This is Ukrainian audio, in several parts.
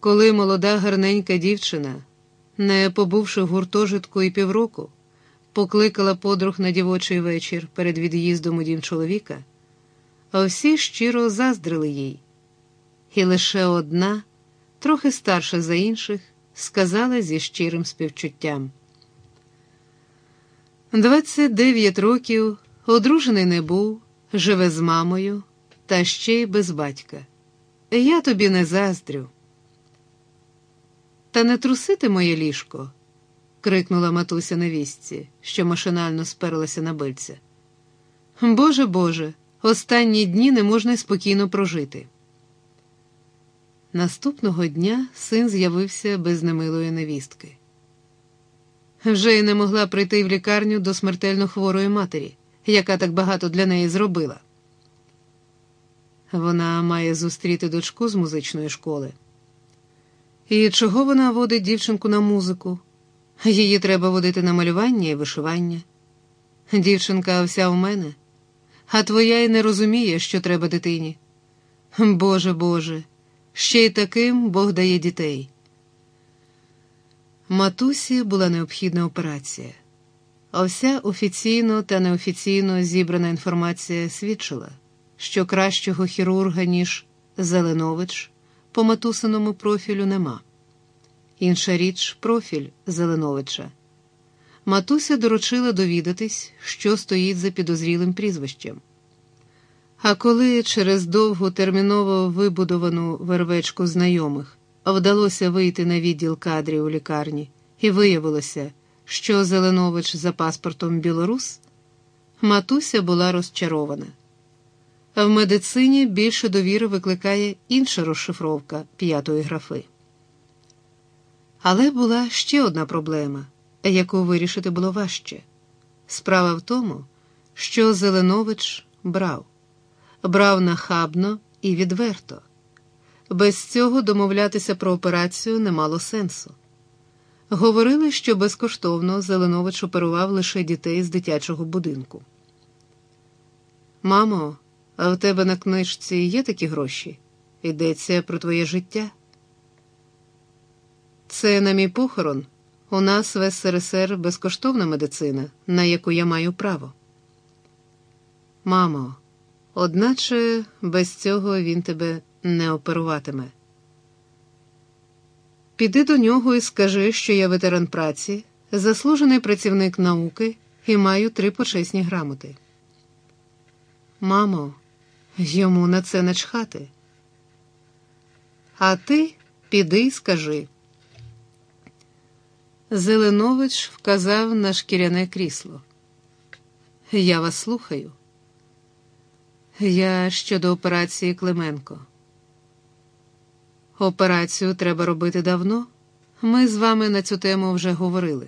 коли молода гарненька дівчина, не побувши в гуртожитку і півроку, покликала подруг на дівочий вечір перед від'їздом у дім чоловіка, всі щиро заздрили їй. І лише одна, трохи старша за інших, сказала зі щирим співчуттям. Двадцять дев'ять років одружений не був, живе з мамою, та ще й без батька. Я тобі не заздрю. Та не трусити моє ліжко, крикнула матуся невістці, що машинально сперлася на бильця. Боже Боже, останні дні не можна спокійно прожити. Наступного дня син з'явився без немилої невістки. Вже й не могла прийти в лікарню до смертельно хворої матері, яка так багато для неї зробила. Вона має зустріти дочку з музичної школи. І чого вона водить дівчинку на музику? Її треба водити на малювання і вишивання. Дівчинка вся в мене, а твоя й не розуміє, що треба дитині. Боже Боже, ще й таким Бог дає дітей. Матусі була необхідна операція, а вся офіційно та неофіційно зібрана інформація свідчила, що кращого хірурга, ніж Зеленович, по матусиному профілю нема. Інша річ профіль Зеленовича. Матуся доручила довідатись, що стоїть за підозрілим прізвищем. А коли через довгу терміново вибудовану вервечку знайомих вдалося вийти на відділ кадрів у лікарні, і виявилося, що Зеленович за паспортом білорус, матуся була розчарована. В медицині більше довіри викликає інша розшифровка п'ятої графи. Але була ще одна проблема, яку вирішити було важче. Справа в тому, що Зеленович брав, брав нахабно і відверто. Без цього домовлятися про операцію не мало сенсу. Говорили, що безкоштовно Зеленович оперував лише дітей з дитячого будинку. Мамо, а в тебе на книжці є такі гроші? Йдеться про твоє життя? Це на мій похорон. У нас в СРСР безкоштовна медицина, на яку я маю право. Мамо, одначе без цього він тебе не оперуватиме. Піди до нього і скажи, що я ветеран праці, заслужений працівник науки і маю три почесні грамоти. Мамо, йому на це начхати. А ти піди й скажи. Зеленович вказав на шкіряне крісло. Я вас слухаю. Я щодо операції Клименко. Операцію треба робити давно. Ми з вами на цю тему вже говорили.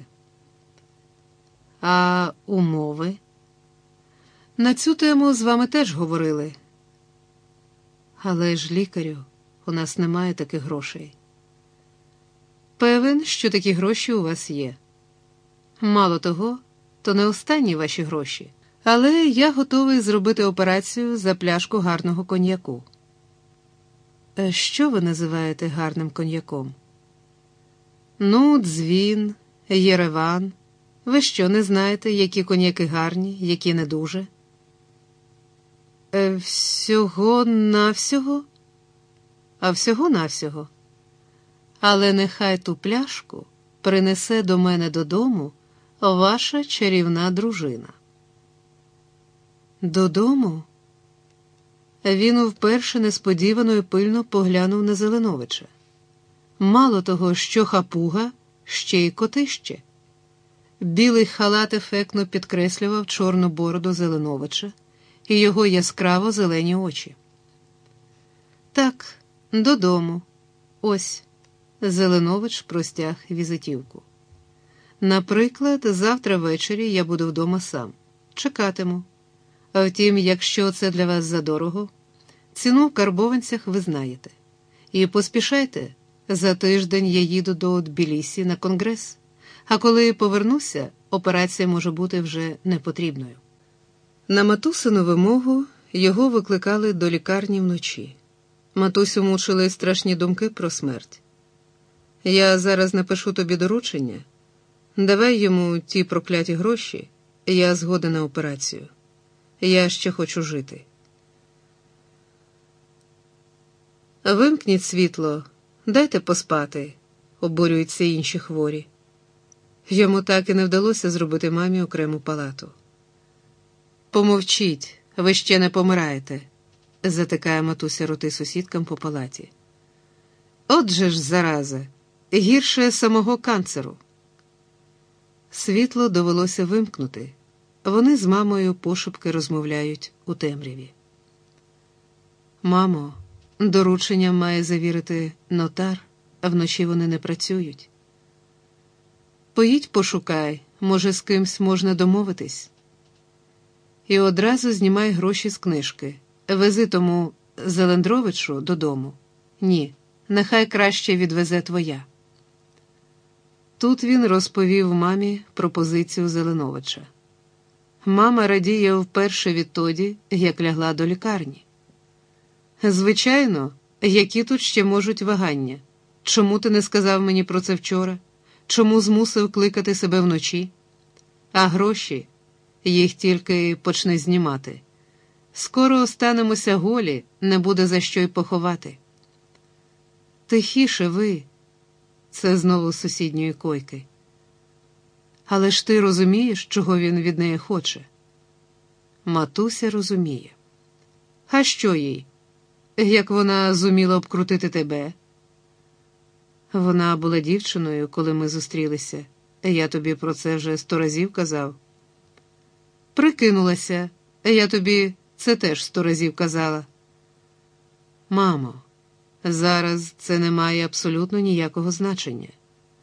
А умови? На цю тему з вами теж говорили. Але ж, лікарю, у нас немає таких грошей. Певен, що такі гроші у вас є. Мало того, то не останні ваші гроші. Але я готовий зробити операцію за пляшку гарного коньяку. Е, що ви називаєте гарним коньяком? Ну, дзвін, Єреван. Ви що не знаєте, які коньяки гарні, які не дуже? Е, всього навсього? А всього навсього. Але нехай ту пляшку принесе до мене додому ваша чарівна дружина. Додому? Він вперше несподівано і пильно поглянув на Зеленовича. Мало того, що хапуга, ще й котище. Білий халат ефектно підкреслював чорну бороду Зеленовича і його яскраво зелені очі. Так, додому. Ось. Зеленович простяг візитівку. Наприклад, завтра ввечері я буду вдома сам. Чекатиму. А втім, якщо це для вас задорого, ціну в карбованцях ви знаєте. І поспішайте, за тиждень я їду до Тбілісі на конгрес, а коли повернуся, операція може бути вже непотрібною. На матусину вимогу його викликали до лікарні вночі. Матусю мучили страшні думки про смерть. Я зараз напишу тобі доручення. Давай йому ті прокляті гроші, я згода на операцію. Я ще хочу жити. Вимкніть світло, дайте поспати, обурюються інші хворі. Йому так і не вдалося зробити мамі окрему палату. Помовчіть, ви ще не помираєте, затикає матуся роти сусідкам по палаті. Отже ж, зараза, гірше самого канцеру. Світло довелося вимкнути. Вони з мамою пошепки розмовляють у темряві. Мамо, доручення має завірити нотар, а вночі вони не працюють. Поїдь пошукай, може, з кимсь можна домовитись. І одразу знімай гроші з книжки. Вези тому Зелендровичу додому. Ні, нехай краще відвезе твоя. Тут він розповів мамі пропозицію Зеленовича. Мама радіє вперше відтоді, як лягла до лікарні. Звичайно, які тут ще можуть вагання? Чому ти не сказав мені про це вчора? Чому змусив кликати себе вночі? А гроші їх тільки почне знімати. Скоро останемося голі, не буде за що й поховати. Тихіше ви, це знову з сусідньої койки. Але ж ти розумієш, чого він від неї хоче? Матуся розуміє. А що їй? Як вона зуміла обкрутити тебе? Вона була дівчиною, коли ми зустрілися. Я тобі про це вже сто разів казав. Прикинулася, я тобі це теж сто разів казала. Мамо, зараз це не має абсолютно ніякого значення.